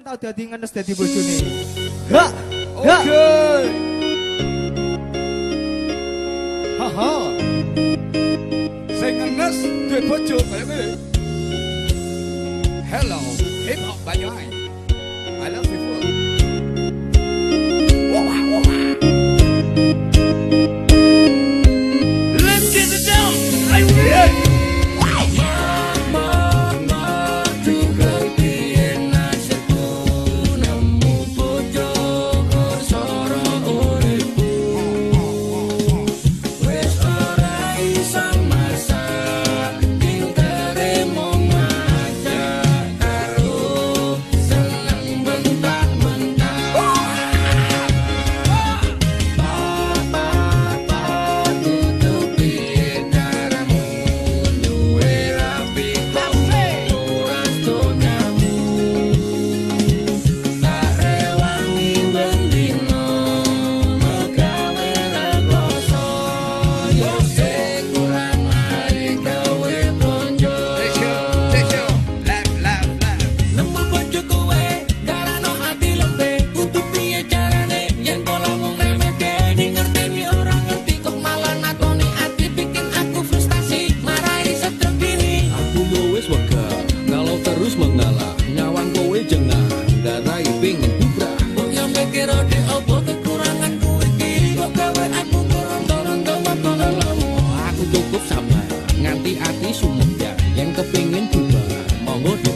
Tau dadi ngenes dadi bojone. Ha. Oke. Ha ha. Sing ngenes duwe bojo kowe. Hello, hip hop banyak. I love you. cukup sabar Nganti ati sumedya Yang kepingin berubah Monggo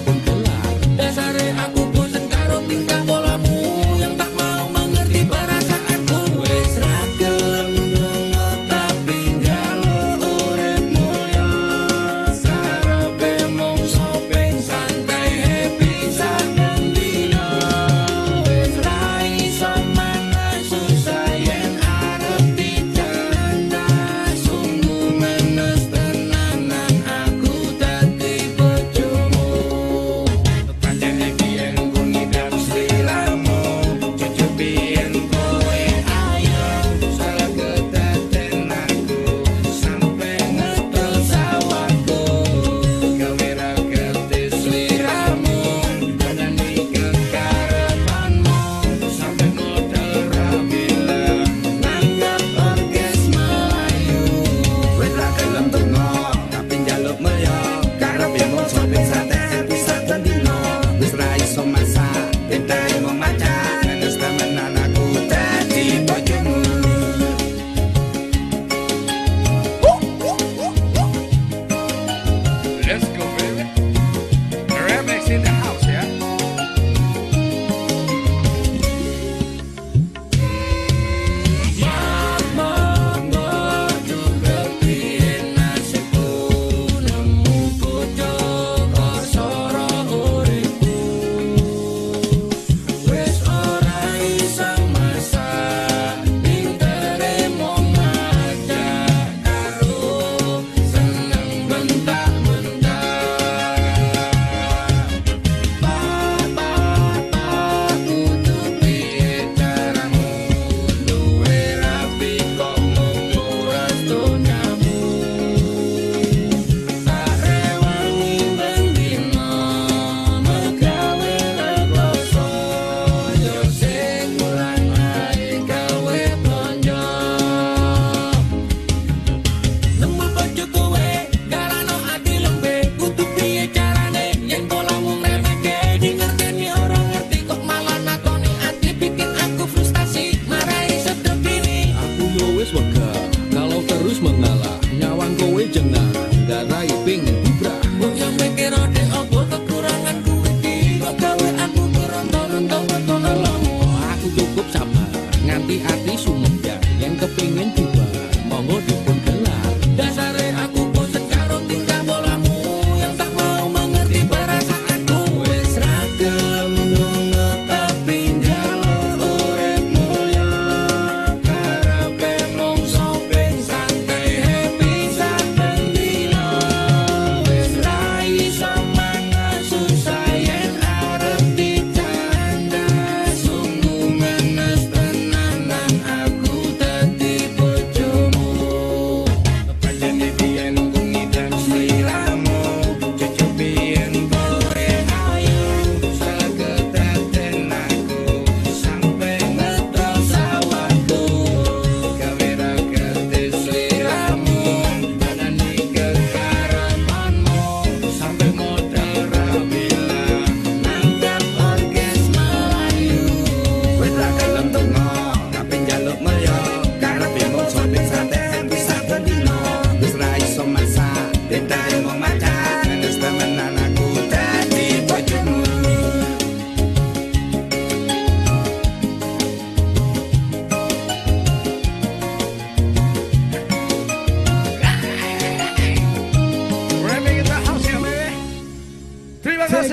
get on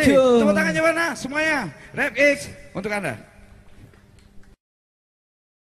kasih. Tepuk tangannya mana semuanya. Rap X untuk Anda.